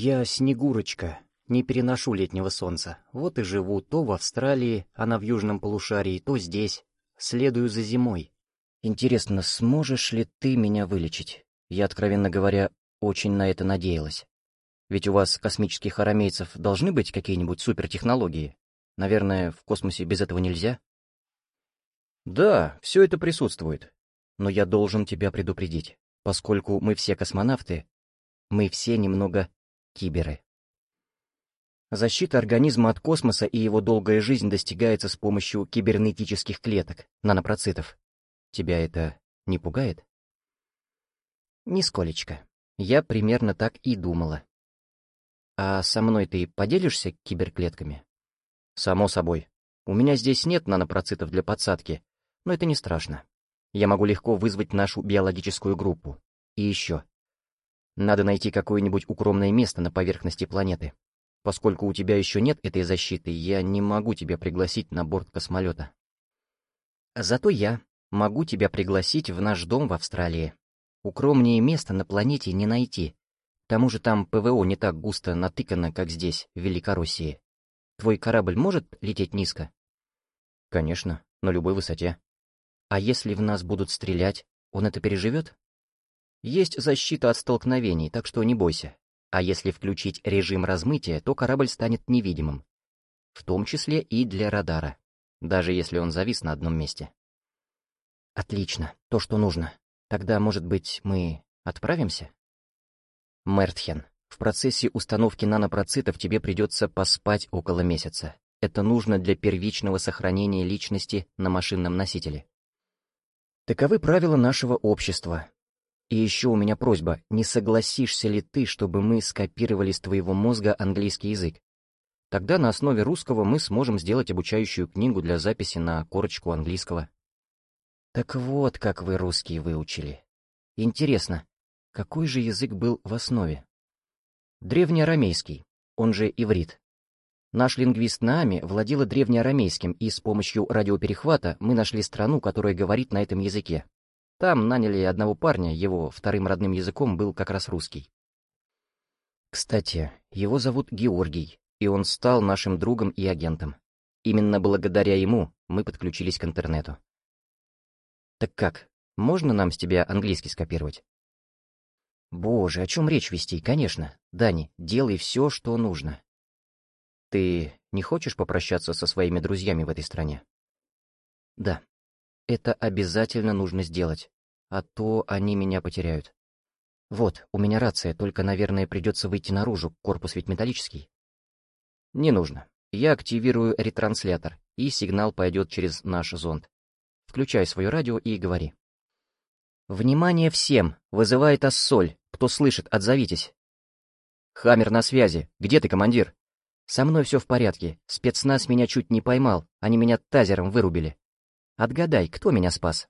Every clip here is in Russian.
Я Снегурочка, не переношу летнего солнца. Вот и живу то в Австралии, она в южном полушарии, то здесь. Следую за зимой. Интересно, сможешь ли ты меня вылечить? Я, откровенно говоря, очень на это надеялась. Ведь у вас, космических арамейцев, должны быть какие-нибудь супертехнологии. Наверное, в космосе без этого нельзя? Да, все это присутствует. Но я должен тебя предупредить, поскольку мы все космонавты, мы все немного киберы. Защита организма от космоса и его долгая жизнь достигается с помощью кибернетических клеток, нанопроцитов. Тебя это не пугает? Нисколечко. Я примерно так и думала. А со мной ты поделишься киберклетками? Само собой. У меня здесь нет нанопроцитов для подсадки, но это не страшно. Я могу легко вызвать нашу биологическую группу. И еще. Надо найти какое-нибудь укромное место на поверхности планеты. Поскольку у тебя еще нет этой защиты, я не могу тебя пригласить на борт космолета. Зато я могу тебя пригласить в наш дом в Австралии. Укромнее места на планете не найти. К тому же там ПВО не так густо натыкано, как здесь, в Великороссии. Твой корабль может лететь низко? Конечно, на любой высоте. А если в нас будут стрелять, он это переживет? Есть защита от столкновений, так что не бойся. А если включить режим размытия, то корабль станет невидимым. В том числе и для радара, даже если он завис на одном месте. Отлично, то, что нужно. Тогда, может быть, мы отправимся? Мертхен, в процессе установки нанопроцитов тебе придется поспать около месяца. Это нужно для первичного сохранения личности на машинном носителе. Таковы правила нашего общества, и еще у меня просьба, не согласишься ли ты, чтобы мы скопировали с твоего мозга английский язык? Тогда на основе русского мы сможем сделать обучающую книгу для записи на корочку английского. Так вот, как вы русский выучили. Интересно, какой же язык был в основе? Древнеарамейский, он же иврит. Наш лингвист Наами владела древнеарамейским, и с помощью радиоперехвата мы нашли страну, которая говорит на этом языке. Там наняли одного парня, его вторым родным языком был как раз русский. Кстати, его зовут Георгий, и он стал нашим другом и агентом. Именно благодаря ему мы подключились к интернету. Так как, можно нам с тебя английский скопировать? Боже, о чем речь вести? Конечно. Дани, делай все, что нужно. Ты не хочешь попрощаться со своими друзьями в этой стране? Да, это обязательно нужно сделать, а то они меня потеряют. Вот, у меня рация, только, наверное, придется выйти наружу, корпус ведь металлический. Не нужно. Я активирую ретранслятор, и сигнал пойдет через наш зонд. Включай свое радио и говори. «Внимание всем! Вызывает Ассоль. Кто слышит, отзовитесь!» «Хаммер на связи. Где ты, командир?» «Со мной все в порядке. Спецназ меня чуть не поймал. Они меня тазером вырубили. Отгадай, кто меня спас?»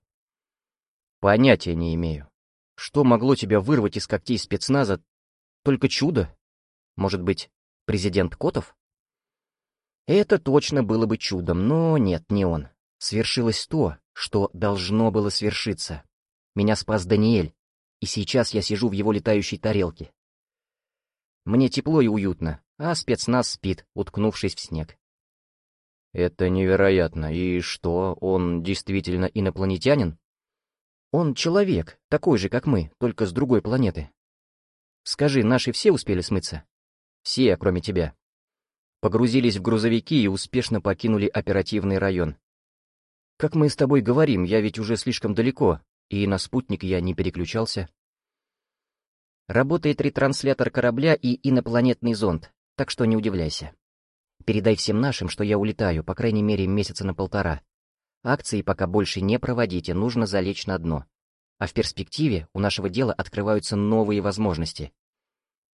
«Понятия не имею. Что могло тебя вырвать из когтей спецназа? Только чудо? Может быть, президент Котов?» Это точно было бы чудом, но нет, не он. Свершилось то, что должно было свершиться. Меня спас Даниэль, и сейчас я сижу в его летающей тарелке. Мне тепло и уютно, а спецназ спит, уткнувшись в снег. Это невероятно. И что, он действительно инопланетянин? Он человек, такой же, как мы, только с другой планеты. Скажи, наши все успели смыться? Все, кроме тебя. Погрузились в грузовики и успешно покинули оперативный район. Как мы с тобой говорим, я ведь уже слишком далеко, и на спутник я не переключался. Работает ретранслятор корабля и инопланетный зонд, так что не удивляйся. Передай всем нашим, что я улетаю, по крайней мере, месяца на полтора. Акции пока больше не проводите, нужно залечь на дно. А в перспективе у нашего дела открываются новые возможности.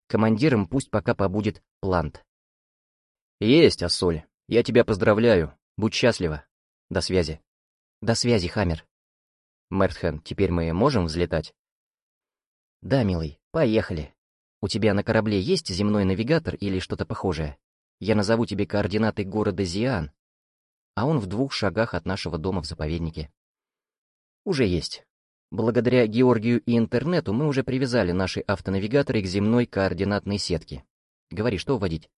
Командиром пусть пока побудет Плант. Есть, Ассоль. Я тебя поздравляю. Будь счастлива. До связи. До связи, Хаммер. Мертхен, теперь мы можем взлетать? Да, милый, поехали. У тебя на корабле есть земной навигатор или что-то похожее? Я назову тебе координаты города Зиан, а он в двух шагах от нашего дома в заповеднике. Уже есть. Благодаря Георгию и интернету мы уже привязали наши автонавигаторы к земной координатной сетке. Говори, что вводить?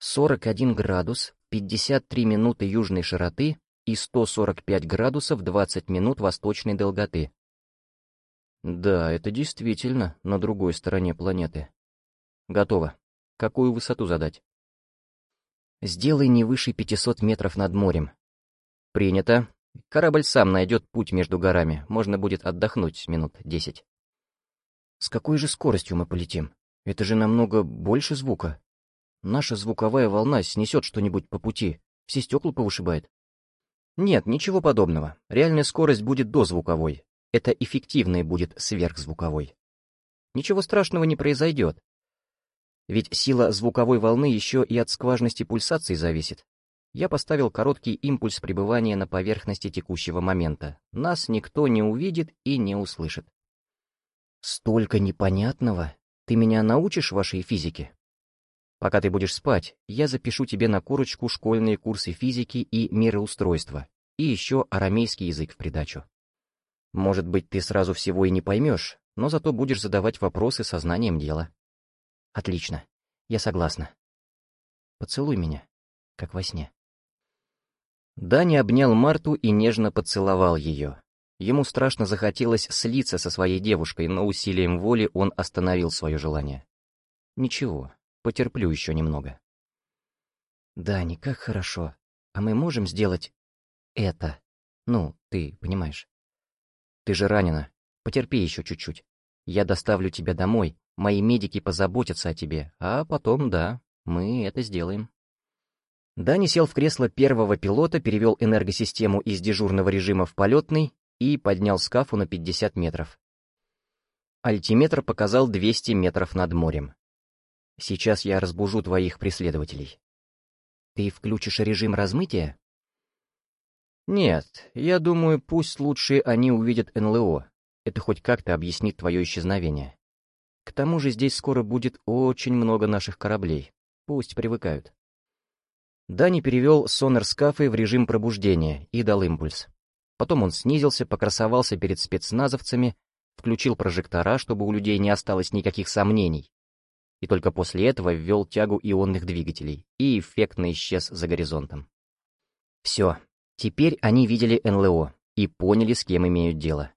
41 градус, 53 минуты южной широты и 145 градусов 20 минут восточной долготы. Да, это действительно на другой стороне планеты. Готово. Какую высоту задать? Сделай не выше 500 метров над морем. Принято. Корабль сам найдет путь между горами, можно будет отдохнуть минут 10. С какой же скоростью мы полетим? Это же намного больше звука. Наша звуковая волна снесет что-нибудь по пути, все стекла повышибает. Нет, ничего подобного. Реальная скорость будет дозвуковой. Это эффективная будет сверхзвуковой. Ничего страшного не произойдет. Ведь сила звуковой волны еще и от скважности пульсации зависит. Я поставил короткий импульс пребывания на поверхности текущего момента. Нас никто не увидит и не услышит. Столько непонятного. Ты меня научишь вашей физике? Пока ты будешь спать, я запишу тебе на корочку школьные курсы физики и мироустройства, и еще арамейский язык в придачу. Может быть, ты сразу всего и не поймешь, но зато будешь задавать вопросы со знанием дела. Отлично, я согласна. Поцелуй меня, как во сне. Дани обнял Марту и нежно поцеловал ее. Ему страшно захотелось слиться со своей девушкой, но усилием воли он остановил свое желание. Ничего, Потерплю еще немного. Дани, как хорошо. А мы можем сделать это? Ну, ты понимаешь. Ты же ранена. Потерпи еще чуть-чуть. Я доставлю тебя домой, мои медики позаботятся о тебе, а потом, да, мы это сделаем. Дани сел в кресло первого пилота, перевел энергосистему из дежурного режима в полетный и поднял скафу на 50 метров. Альтиметр показал 200 метров над морем. Сейчас я разбужу твоих преследователей. Ты включишь режим размытия? Нет, я думаю, пусть лучше они увидят НЛО. Это хоть как-то объяснит твое исчезновение. К тому же здесь скоро будет очень много наших кораблей. Пусть привыкают. Дани перевел сонар скафы в режим пробуждения и дал импульс. Потом он снизился, покрасовался перед спецназовцами, включил прожектора, чтобы у людей не осталось никаких сомнений и только после этого ввел тягу ионных двигателей и эффектно исчез за горизонтом. Все, теперь они видели НЛО и поняли, с кем имеют дело.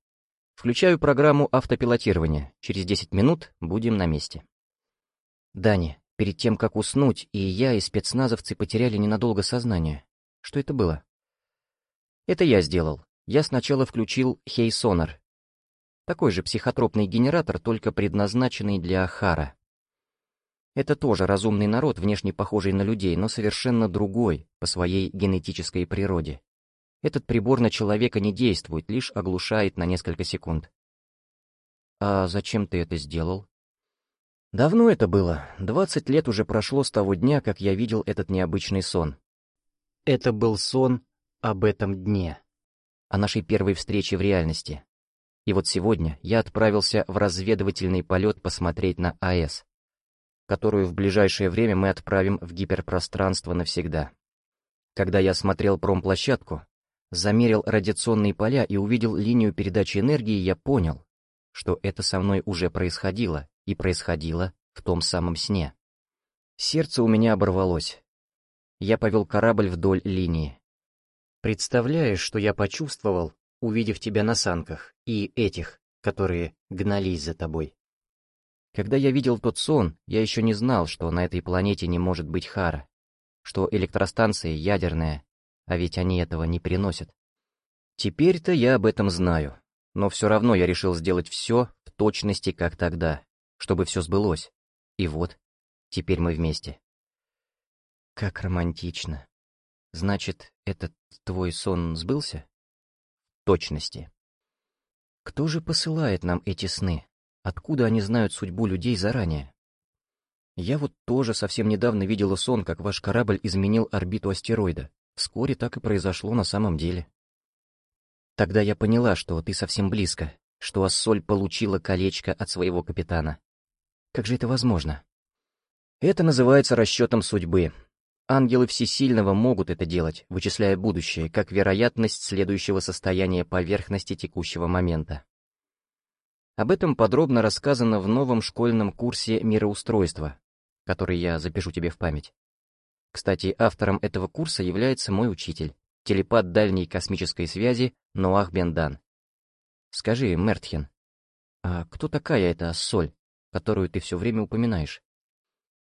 Включаю программу автопилотирования. Через 10 минут будем на месте. Дани, перед тем, как уснуть, и я, и спецназовцы потеряли ненадолго сознание. Что это было? Это я сделал. Я сначала включил Хей-сонар. Такой же психотропный генератор, только предназначенный для Хара. Это тоже разумный народ, внешне похожий на людей, но совершенно другой по своей генетической природе. Этот прибор на человека не действует, лишь оглушает на несколько секунд. «А зачем ты это сделал?» «Давно это было. Двадцать лет уже прошло с того дня, как я видел этот необычный сон. Это был сон об этом дне, о нашей первой встрече в реальности. И вот сегодня я отправился в разведывательный полет посмотреть на АЭС которую в ближайшее время мы отправим в гиперпространство навсегда. Когда я смотрел промплощадку, замерил радиационные поля и увидел линию передачи энергии, я понял, что это со мной уже происходило, и происходило в том самом сне. Сердце у меня оборвалось. Я повел корабль вдоль линии. Представляешь, что я почувствовал, увидев тебя на санках, и этих, которые гнались за тобой? Когда я видел тот сон, я еще не знал, что на этой планете не может быть Хара, что электростанция ядерная, а ведь они этого не приносят. Теперь-то я об этом знаю, но все равно я решил сделать все в точности, как тогда, чтобы все сбылось. И вот, теперь мы вместе. Как романтично. Значит, этот твой сон сбылся? В точности. Кто же посылает нам эти сны? Откуда они знают судьбу людей заранее? Я вот тоже совсем недавно видела сон, как ваш корабль изменил орбиту астероида. Вскоре так и произошло на самом деле. Тогда я поняла, что ты совсем близко, что Ассоль получила колечко от своего капитана. Как же это возможно? Это называется расчетом судьбы. Ангелы Всесильного могут это делать, вычисляя будущее, как вероятность следующего состояния поверхности текущего момента. Об этом подробно рассказано в новом школьном курсе мироустройства. который я запишу тебе в память. Кстати, автором этого курса является мой учитель, телепат дальней космической связи Ноах Бендан. Скажи, Мертхен, а кто такая эта Соль, которую ты все время упоминаешь?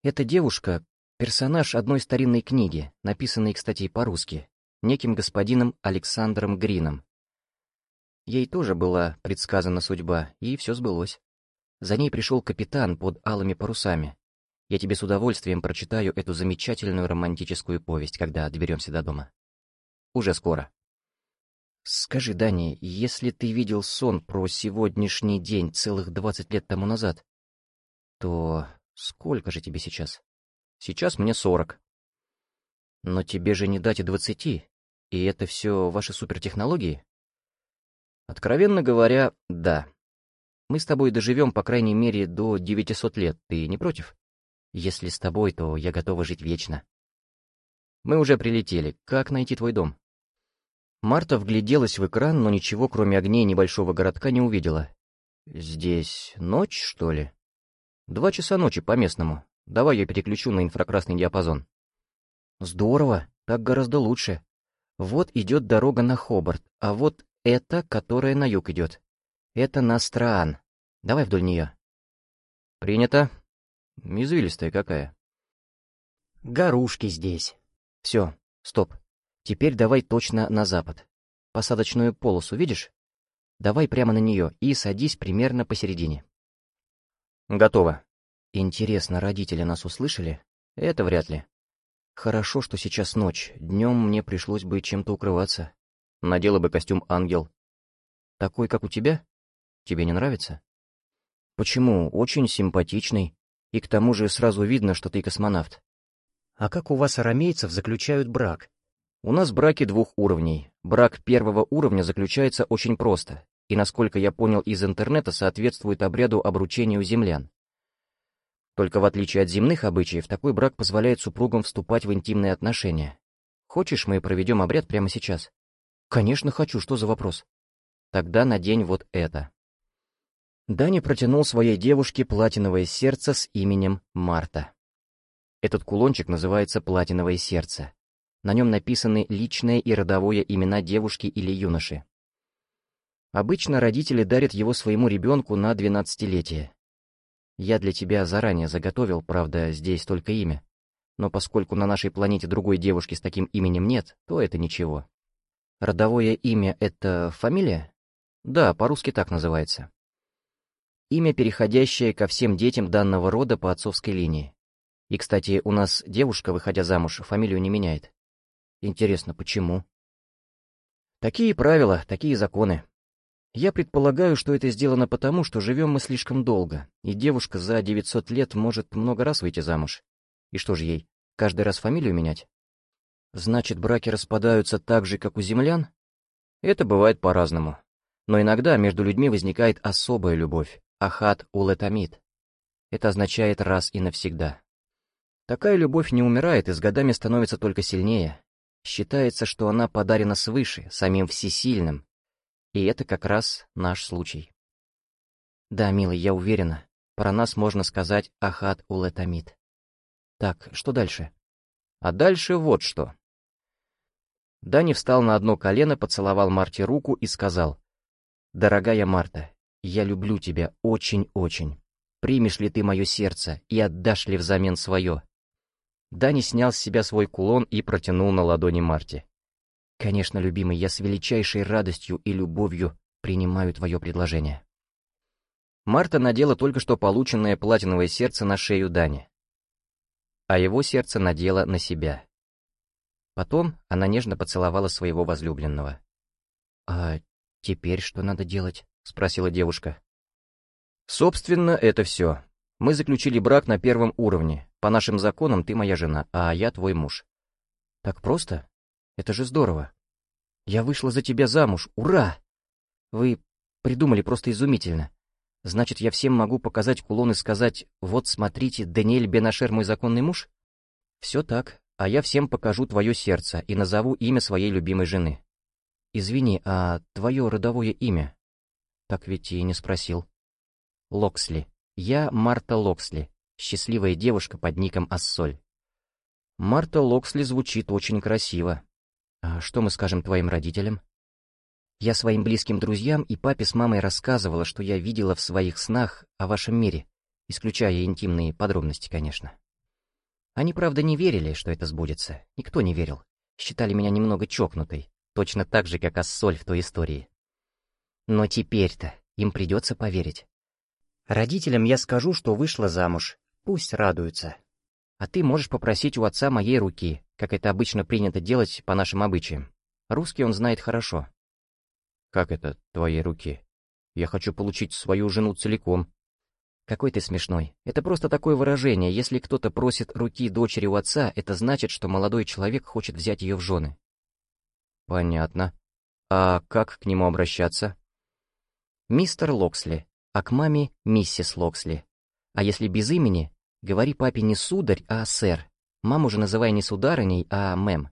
Эта девушка — персонаж одной старинной книги, написанной, кстати, по-русски, неким господином Александром Грином. Ей тоже была предсказана судьба, и все сбылось. За ней пришел капитан под алыми парусами. Я тебе с удовольствием прочитаю эту замечательную романтическую повесть, когда доберемся до дома. Уже скоро. Скажи, Дани, если ты видел сон про сегодняшний день целых двадцать лет тому назад, то сколько же тебе сейчас? Сейчас мне сорок. Но тебе же не дать и двадцати, и это все ваши супертехнологии? Откровенно говоря, да. Мы с тобой доживем, по крайней мере, до 900 лет, ты не против? Если с тобой, то я готова жить вечно. Мы уже прилетели. Как найти твой дом? Марта вгляделась в экран, но ничего, кроме огней небольшого городка, не увидела. Здесь ночь, что ли? Два часа ночи по местному. Давай я переключу на инфракрасный диапазон. Здорово, так гораздо лучше. Вот идет дорога на Хобарт, а вот это, которая на юг идет. Это Настраан. Давай вдоль нее. Принято. Извилистая какая. Горушки здесь. Все, стоп. Теперь давай точно на запад. Посадочную полосу видишь? Давай прямо на нее и садись примерно посередине. Готово. Интересно, родители нас услышали? Это вряд ли. Хорошо, что сейчас ночь. Днем мне пришлось бы чем-то укрываться. Надела бы костюм ангел. Такой, как у тебя? Тебе не нравится? Почему? Очень симпатичный. И к тому же сразу видно, что ты космонавт. А как у вас, арамейцев, заключают брак? У нас браки двух уровней. Брак первого уровня заключается очень просто, и, насколько я понял из интернета, соответствует обряду обручения у землян. Только в отличие от земных обычаев, такой брак позволяет супругам вступать в интимные отношения. Хочешь, мы проведем обряд прямо сейчас? «Конечно хочу, что за вопрос?» «Тогда надень вот это». Дани протянул своей девушке платиновое сердце с именем Марта. Этот кулончик называется «Платиновое сердце». На нем написаны личное и родовое имена девушки или юноши. Обычно родители дарят его своему ребенку на двенадцатилетие. Я для тебя заранее заготовил, правда, здесь только имя. Но поскольку на нашей планете другой девушки с таким именем нет, то это ничего. Родовое имя — это фамилия? Да, по-русски так называется. Имя, переходящее ко всем детям данного рода по отцовской линии. И, кстати, у нас девушка, выходя замуж, фамилию не меняет. Интересно, почему? Такие правила, такие законы. Я предполагаю, что это сделано потому, что живем мы слишком долго, и девушка за 900 лет может много раз выйти замуж. И что же ей, каждый раз фамилию менять? Значит, браки распадаются так же, как у землян? Это бывает по-разному. Но иногда между людьми возникает особая любовь, ахат улетамид. Это означает раз и навсегда. Такая любовь не умирает и с годами становится только сильнее. Считается, что она подарена свыше, самим всесильным. И это как раз наш случай. Да, милый, я уверена, про нас можно сказать ахат улетамид. Так, что дальше? А дальше вот что. Дани встал на одно колено, поцеловал Марте руку и сказал, «Дорогая Марта, я люблю тебя очень-очень. Примешь ли ты мое сердце и отдашь ли взамен свое?» Дани снял с себя свой кулон и протянул на ладони Марте. «Конечно, любимый, я с величайшей радостью и любовью принимаю твое предложение». Марта надела только что полученное платиновое сердце на шею Дани, а его сердце надела на себя. Потом она нежно поцеловала своего возлюбленного. «А теперь что надо делать?» — спросила девушка. «Собственно, это все. Мы заключили брак на первом уровне. По нашим законам ты моя жена, а я твой муж». «Так просто? Это же здорово. Я вышла за тебя замуж. Ура! Вы придумали просто изумительно. Значит, я всем могу показать кулон и сказать, вот смотрите, Даниэль Бенашер мой законный муж? Все так, а я всем покажу твое сердце и назову имя своей любимой жены. Извини, а твое родовое имя? Так ведь и не спросил. Локсли. Я Марта Локсли. Счастливая девушка под ником Ассоль. Марта Локсли звучит очень красиво. А что мы скажем твоим родителям? Я своим близким друзьям и папе с мамой рассказывала, что я видела в своих снах о вашем мире, исключая интимные подробности, конечно. Они, правда, не верили, что это сбудется. Никто не верил. Считали меня немного чокнутой, точно так же, как Ассоль в той истории. Но теперь-то им придется поверить. Родителям я скажу, что вышла замуж. Пусть радуются. А ты можешь попросить у отца моей руки, как это обычно принято делать по нашим обычаям. Русский он знает хорошо. Как это, твоей руки? Я хочу получить свою жену целиком. Какой ты смешной. Это просто такое выражение. Если кто-то просит руки дочери у отца, это значит, что молодой человек хочет взять ее в жены. Понятно. А как к нему обращаться? Мистер Локсли, а к маме миссис Локсли. А если без имени, говори папе не сударь, а сэр. Маму же называй не сударыней, а мэм.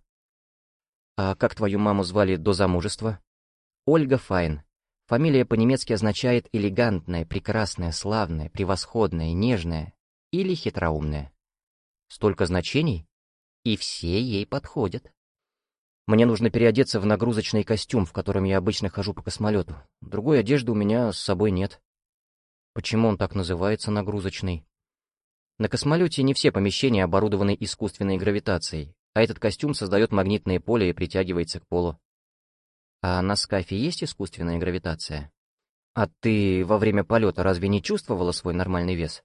А как твою маму звали до замужества? Ольга Файн. Фамилия по-немецки означает элегантная, прекрасная, славная, превосходная, нежная или хитроумная. Столько значений, и все ей подходят. Мне нужно переодеться в нагрузочный костюм, в котором я обычно хожу по космолету. Другой одежды у меня с собой нет. Почему он так называется нагрузочный? На космолете не все помещения оборудованы искусственной гравитацией, а этот костюм создает магнитное поле и притягивается к полу. А на скафе есть искусственная гравитация? А ты во время полета разве не чувствовала свой нормальный вес?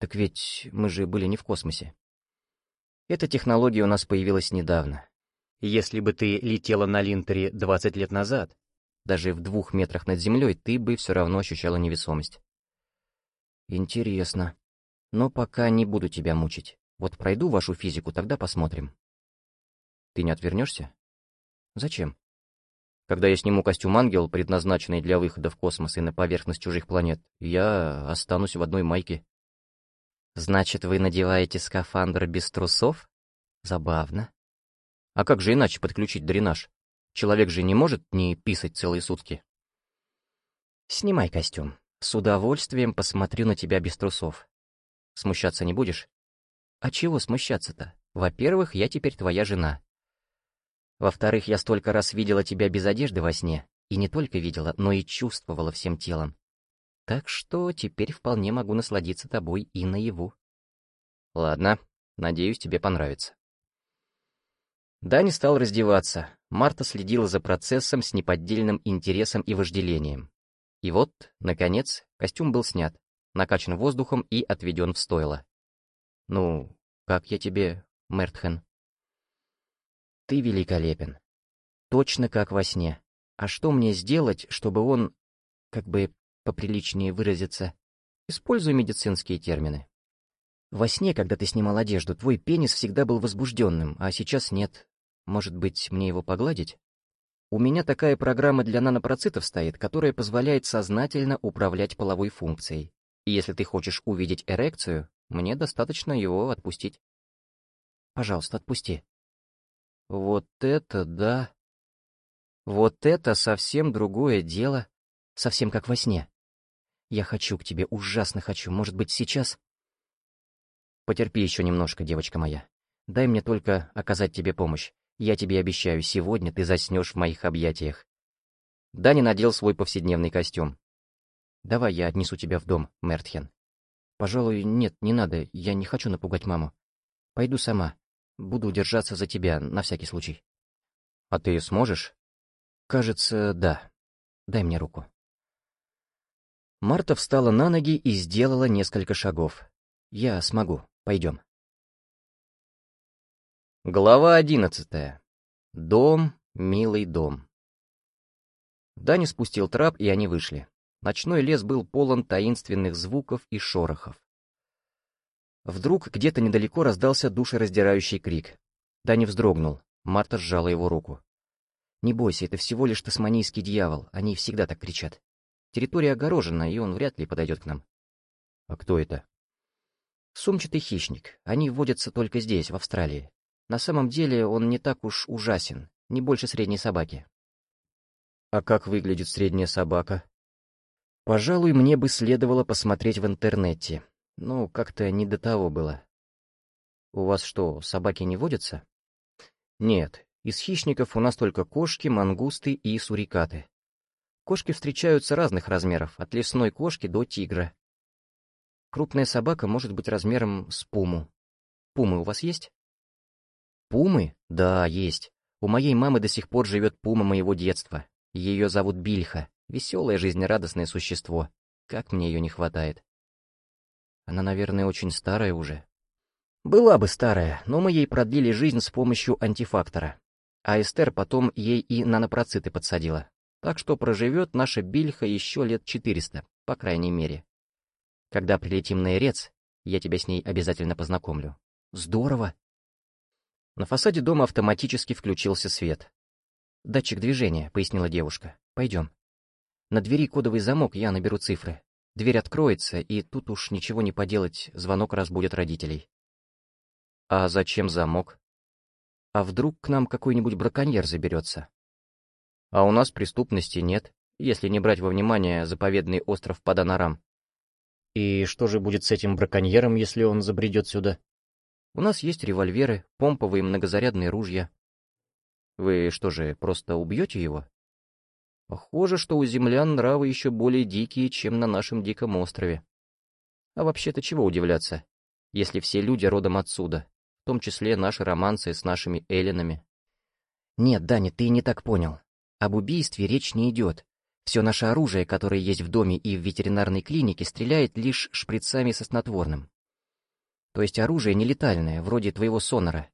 Так ведь мы же были не в космосе. Эта технология у нас появилась недавно. Если бы ты летела на Линтере 20 лет назад, даже в двух метрах над землей, ты бы все равно ощущала невесомость. Интересно. Но пока не буду тебя мучить. Вот пройду вашу физику, тогда посмотрим. Ты не отвернешься? Зачем? Когда я сниму костюм ангел, предназначенный для выхода в космос и на поверхность чужих планет, я останусь в одной майке. Значит, вы надеваете скафандр без трусов? Забавно. А как же иначе подключить дренаж? Человек же не может не писать целые сутки. Снимай костюм. С удовольствием посмотрю на тебя без трусов. Смущаться не будешь? А чего смущаться-то? Во-первых, я теперь твоя жена. Во-вторых, я столько раз видела тебя без одежды во сне, и не только видела, но и чувствовала всем телом. Так что теперь вполне могу насладиться тобой и наяву. Ладно, надеюсь, тебе понравится. Дани стал раздеваться. Марта следила за процессом с неподдельным интересом и вожделением. И вот, наконец, костюм был снят, накачан воздухом и отведен в стойло. «Ну, как я тебе, Мертхен?» Ты великолепен. Точно как во сне. А что мне сделать, чтобы он, как бы поприличнее выразиться, используя медицинские термины? Во сне, когда ты снимал одежду, твой пенис всегда был возбужденным, а сейчас нет. Может быть, мне его погладить? У меня такая программа для нанопроцитов стоит, которая позволяет сознательно управлять половой функцией. И если ты хочешь увидеть эрекцию, мне достаточно его отпустить. Пожалуйста, отпусти. Вот это да! Вот это совсем другое дело, совсем как во сне. Я хочу к тебе, ужасно хочу, может быть, сейчас? Потерпи еще немножко, девочка моя. Дай мне только оказать тебе помощь. Я тебе обещаю, сегодня ты заснешь в моих объятиях. Дани надел свой повседневный костюм. Давай я отнесу тебя в дом, Мертхен. Пожалуй, нет, не надо, я не хочу напугать маму. Пойду сама. Буду держаться за тебя, на всякий случай. А ты сможешь? Кажется, да. Дай мне руку. Марта встала на ноги и сделала несколько шагов. Я смогу. Пойдем. Глава одиннадцатая. Дом, милый дом. Дани спустил трап, и они вышли. Ночной лес был полон таинственных звуков и шорохов. Вдруг где-то недалеко раздался душераздирающий крик. Дани вздрогнул. Марта сжала его руку. «Не бойся, это всего лишь тасманийский дьявол. Они всегда так кричат. Территория огорожена, и он вряд ли подойдет к нам». «А кто это?» «Сумчатый хищник. Они водятся только здесь, в Австралии. На самом деле он не так уж ужасен, не больше средней собаки». «А как выглядит средняя собака?» «Пожалуй, мне бы следовало посмотреть в интернете. Ну, как-то не до того было. У вас что, собаки не водятся? Нет, из хищников у нас только кошки, мангусты и сурикаты. Кошки встречаются разных размеров, от лесной кошки до тигра. Крупная собака может быть размером с пуму. Пумы у вас есть? Пумы? Да, есть. У моей мамы до сих пор живет пума моего детства. Ее зовут Бильха. Веселое, жизнерадостное существо. Как мне ее не хватает. Она, наверное, очень старая уже. Была бы старая, но мы ей продлили жизнь с помощью антифактора. А Эстер потом ей и нанопроциты подсадила. Так что проживет наша Бильха еще лет 400, по крайней мере. Когда прилетим на Эрец, я тебя с ней обязательно познакомлю. Здорово. На фасаде дома автоматически включился свет. «Датчик движения», — пояснила девушка. «Пойдем». На двери кодовый замок, я наберу цифры. Дверь откроется, и тут уж ничего не поделать, звонок разбудит родителей. А зачем замок? А вдруг к нам какой-нибудь браконьер заберется? А у нас преступности нет, если не брать во внимание заповедный остров Паданарам. И что же будет с этим браконьером, если он забредет сюда? У нас есть револьверы, помповые многозарядные ружья. Вы что же, просто убьете его? Похоже, что у землян нравы еще более дикие, чем на нашем диком острове. А вообще-то чего удивляться, если все люди родом отсюда, в том числе наши романсы с нашими эллинами. Нет, Даня, ты не так понял. Об убийстве речь не идет. Все наше оружие, которое есть в доме и в ветеринарной клинике, стреляет лишь шприцами со снотворным. То есть оружие нелетальное, вроде твоего сонора.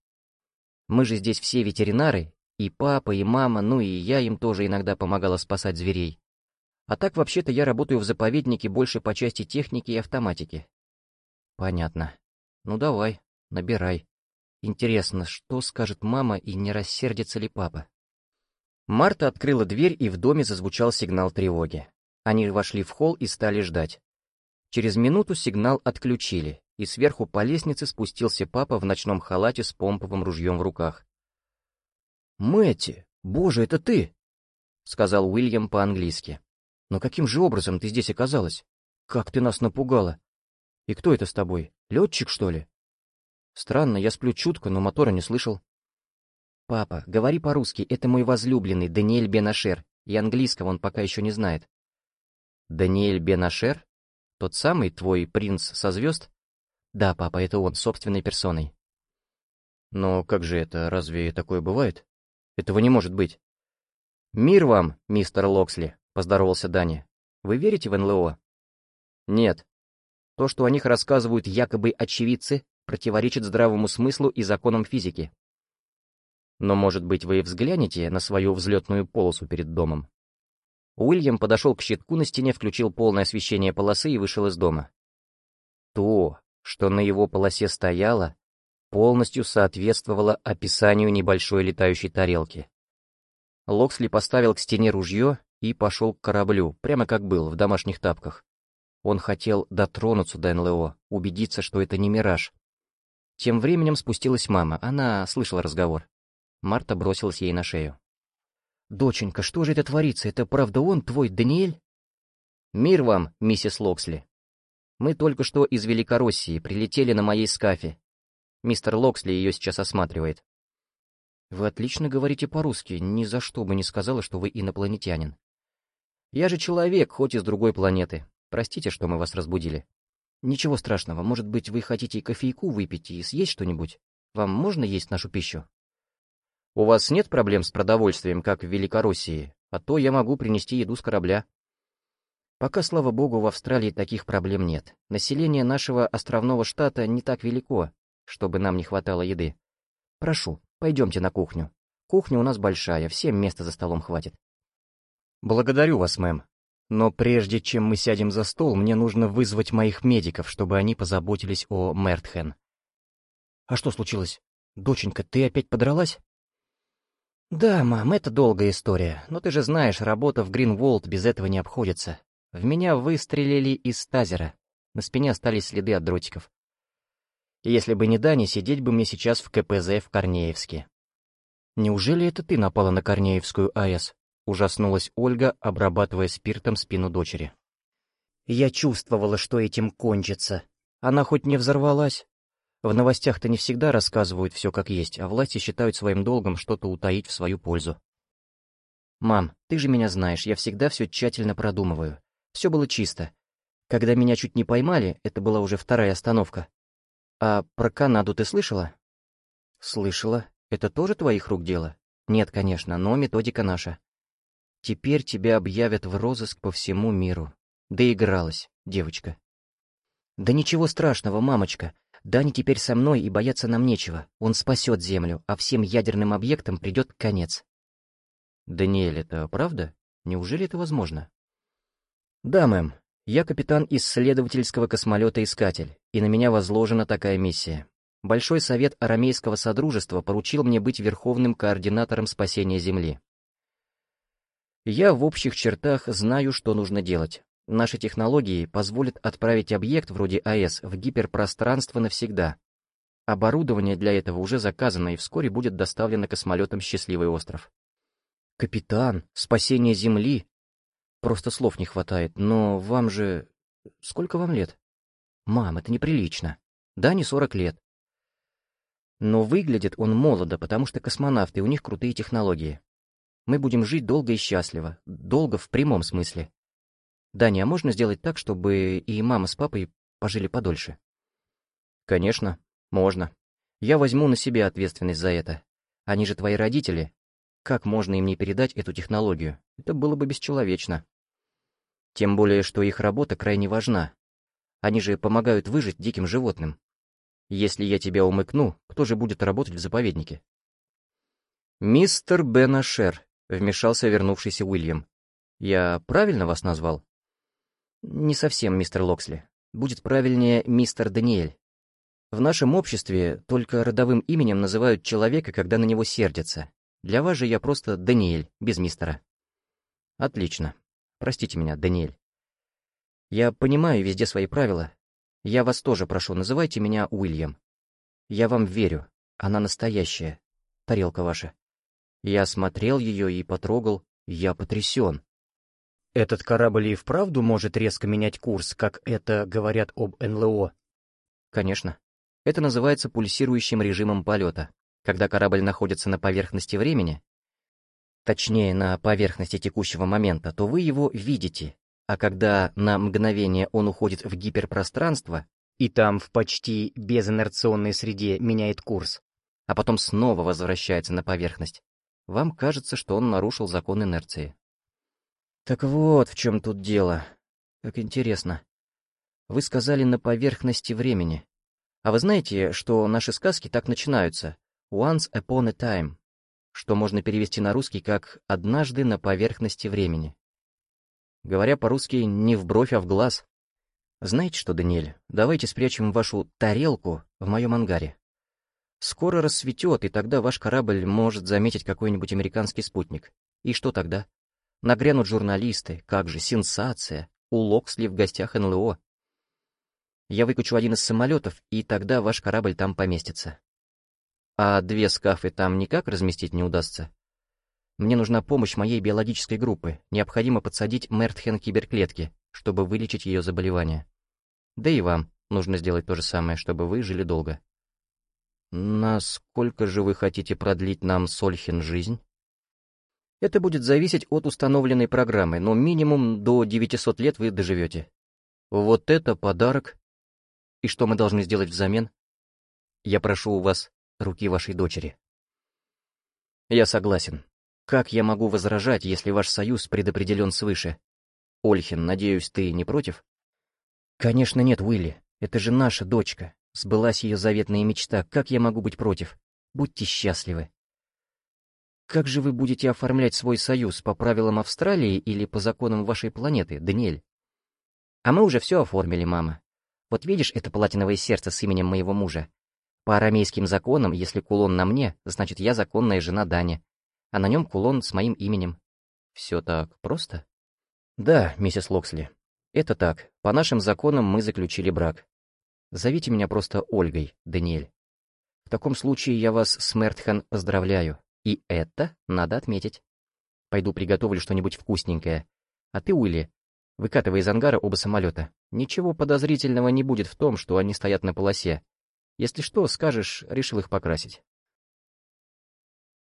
Мы же здесь все ветеринары, и папа, и мама, ну и я им тоже иногда помогала спасать зверей. А так вообще-то я работаю в заповеднике больше по части техники и автоматики. Понятно. Ну давай, набирай. Интересно, что скажет мама и не рассердится ли папа? Марта открыла дверь, и в доме зазвучал сигнал тревоги. Они вошли в холл и стали ждать. Через минуту сигнал отключили, и сверху по лестнице спустился папа в ночном халате с помповым ружьем в руках. «Мэтти, боже, это ты!» — сказал Уильям по-английски. «Но каким же образом ты здесь оказалась? Как ты нас напугала! И кто это с тобой? Летчик, что ли?» «Странно, я сплю чутко, но мотора не слышал». «Папа, говори по-русски, это мой возлюбленный, Даниэль Бенашер, и английского он пока еще не знает». «Даниэль Бенашер? Тот самый твой принц со звезд?» «Да, папа, это он, собственной персоной». «Но как же это, разве такое бывает? Этого не может быть». «Мир вам, мистер Локсли», — поздоровался Дани. «Вы верите в НЛО?» «Нет. То, что о них рассказывают якобы очевидцы, противоречит здравому смыслу и законам физики. Но, может быть, вы взглянете на свою взлетную полосу перед домом? Уильям подошел к щитку на стене, включил полное освещение полосы и вышел из дома. То, что на его полосе стояло, полностью соответствовало описанию небольшой летающей тарелки. Локсли поставил к стене ружье и пошел к кораблю, прямо как был, в домашних тапках. Он хотел дотронуться до НЛО, убедиться, что это не мираж. Тем временем спустилась мама, она слышала разговор. Марта бросилась ей на шею. «Доченька, что же это творится? Это правда он, твой Даниэль?» «Мир вам, миссис Локсли. Мы только что из Великороссии, прилетели на моей скафе. Мистер Локсли ее сейчас осматривает». «Вы отлично говорите по-русски, ни за что бы не сказала, что вы инопланетянин». «Я же человек, хоть из другой планеты. Простите, что мы вас разбудили». «Ничего страшного, может быть, вы хотите кофейку выпить и съесть что-нибудь? Вам можно есть нашу пищу?» У вас нет проблем с продовольствием, как в Великороссии, а то я могу принести еду с корабля. Пока, слава богу, в Австралии таких проблем нет. Население нашего островного штата не так велико, чтобы нам не хватало еды. Прошу, пойдемте на кухню. Кухня у нас большая, всем места за столом хватит. Благодарю вас, мэм. Но прежде чем мы сядем за стол, мне нужно вызвать моих медиков, чтобы они позаботились о Мертхен. А что случилось? Доченька, ты опять подралась? «Да, мам, это долгая история, но ты же знаешь, работа в Гринволд без этого не обходится. В меня выстрелили из тазера. На спине остались следы от дротиков. И если бы не Дани, сидеть бы мне сейчас в КПЗ в Корнеевске». «Неужели это ты напала на Корнеевскую АЭС?» — ужаснулась Ольга, обрабатывая спиртом спину дочери. «Я чувствовала, что этим кончится», Она хоть не взорвалась. В новостях-то не всегда рассказывают все как есть, а власти считают своим долгом что-то утаить в свою пользу. «Мам, ты же меня знаешь, я всегда все тщательно продумываю. Все было чисто. Когда меня чуть не поймали, это была уже вторая остановка. А про Канаду ты слышала?» «Слышала. Это тоже твоих рук дело?» «Нет, конечно, но методика наша. Теперь тебя объявят в розыск по всему миру. Доигралась, девочка». «Да ничего страшного, мамочка. Дани теперь со мной, и бояться нам нечего. Он спасет Землю, а всем ядерным объектам придет конец». «Даниэль, это правда? Неужели это возможно?» «Да, мэм. Я капитан исследовательского космолета «Искатель», и на меня возложена такая миссия. Большой совет Арамейского Содружества поручил мне быть верховным координатором спасения Земли. Я в общих чертах знаю, что нужно делать. Наши технологии позволят отправить объект вроде АЭС в гиперпространство навсегда. Оборудование для этого уже заказано и вскоре будет доставлено космолетом «Счастливый остров». «Капитан, спасение Земли!» Просто слов не хватает, но вам же... Сколько вам лет? Мам, это неприлично. Да, не сорок лет. Но выглядит он молодо, потому что космонавты, у них крутые технологии. Мы будем жить долго и счастливо. Долго в прямом смысле. Даня, а можно сделать так, чтобы и мама с папой пожили подольше? Конечно, можно. Я возьму на себя ответственность за это. Они же твои родители, как можно им не передать эту технологию? Это было бы бесчеловечно. Тем более, что их работа крайне важна. Они же помогают выжить диким животным. Если я тебя умыкну, кто же будет работать в заповеднике? «Мистер Бенашер», — вмешался вернувшийся Уильям. «Я правильно вас назвал?» «Не совсем, мистер Локсли. Будет правильнее мистер Даниэль. В нашем обществе только родовым именем называют человека, когда на него сердятся, для вас же я просто Даниэль, без мистера. Отлично. Простите меня, Даниэль. Я понимаю везде свои правила. Я вас тоже прошу, называйте меня Уильям. Я вам верю. Она настоящая. Тарелка ваша. Я смотрел ее и потрогал. Я потрясен. Этот корабль и вправду может резко менять курс, как это говорят об НЛО? Конечно. Это называется пульсирующим режимом полета когда корабль находится на поверхности времени, точнее, на поверхности текущего момента, то вы его видите, а когда на мгновение он уходит в гиперпространство, и там в почти безинерционной среде меняет курс, а потом снова возвращается на поверхность, вам кажется, что он нарушил закон инерции. Так вот в чем тут дело. Как интересно. Вы сказали на поверхности времени. А вы знаете, что наши сказки так начинаются? Once upon a time, что можно перевести на русский как «однажды на поверхности времени». Говоря по-русски, не в бровь, а в глаз. Знаете что, Даниэль, давайте спрячем вашу тарелку в моем ангаре. Скоро рассветет, и тогда ваш корабль может заметить какой-нибудь американский спутник. И что тогда? Нагрянут журналисты, как же, сенсация, у Локсли в гостях НЛО. Я выкачу один из самолетов, и тогда ваш корабль там поместится. А две скафы там никак разместить не удастся? Мне нужна помощь моей биологической группы. Необходимо подсадить Мертхен киберклетки, чтобы вылечить ее заболевание. Да и вам нужно сделать то же самое, чтобы вы жили долго. Насколько же вы хотите продлить нам, Сольхин, жизнь? Это будет зависеть от установленной программы, но минимум до 900 лет вы доживете. Вот это подарок. И что мы должны сделать взамен? Я прошу у вас руки вашей дочери. Я согласен. Как я могу возражать, если ваш союз предопределен свыше? Ольхин, надеюсь, ты не против? Конечно нет, Уилли. Это же наша дочка. Сбылась ее заветная мечта. Как я могу быть против? Будьте счастливы. Как же вы будете оформлять свой союз, по правилам Австралии или по законам вашей планеты, Даниэль? А мы уже все оформили, мама. Вот видишь это платиновое сердце с именем моего мужа? По арамейским законам, если кулон на мне, значит, я законная жена Дани, а на нем кулон с моим именем. Все так просто? Да, миссис Локсли. Это так. По нашим законам мы заключили брак. Зовите меня просто Ольгой, Даниэль. В таком случае я вас, Смертхан, поздравляю. И это надо отметить. Пойду приготовлю что-нибудь вкусненькое. А ты, Уилли, выкатывая из ангара оба самолета. Ничего подозрительного не будет в том, что они стоят на полосе. Если что, скажешь, решил их покрасить.